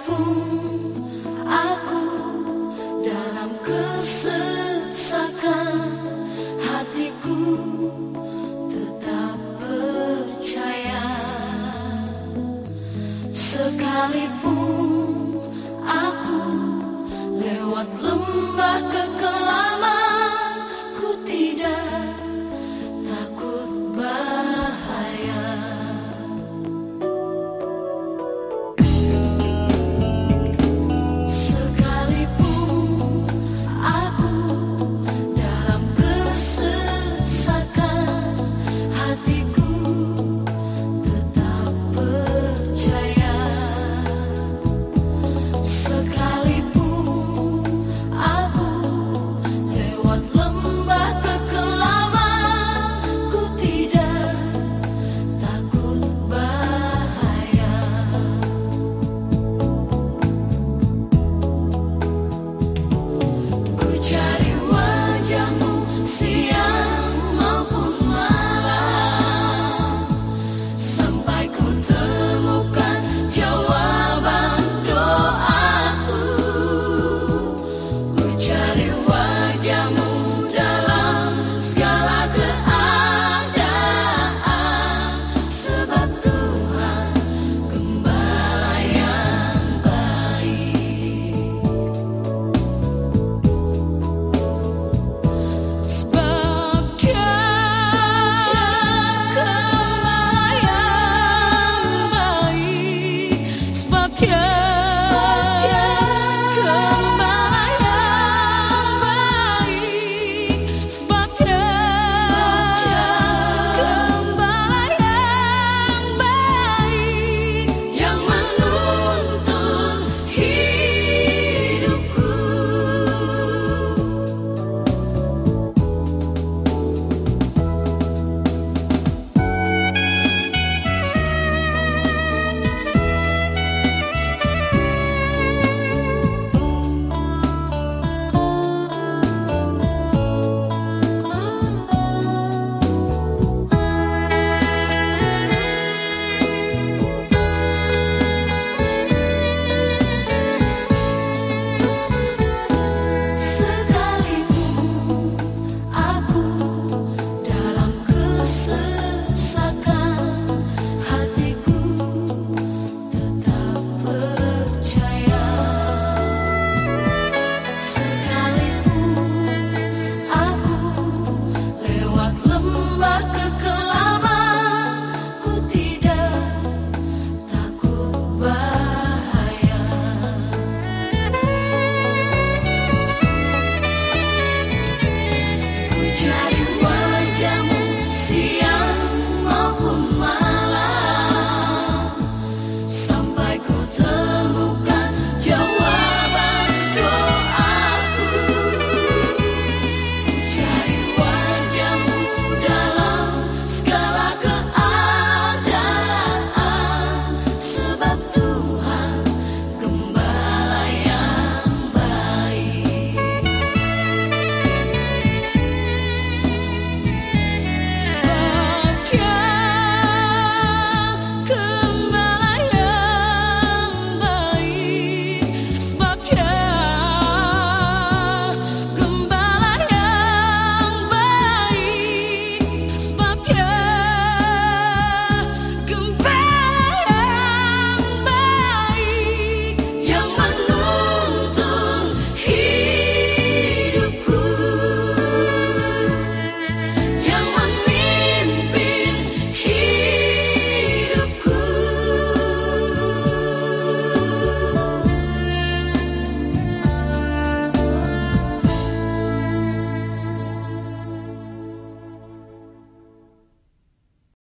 terkepung aku dalam kesesakan hatiku tetap percaya. Sekalipun aku lewat lembah ke llama. Allah'a you.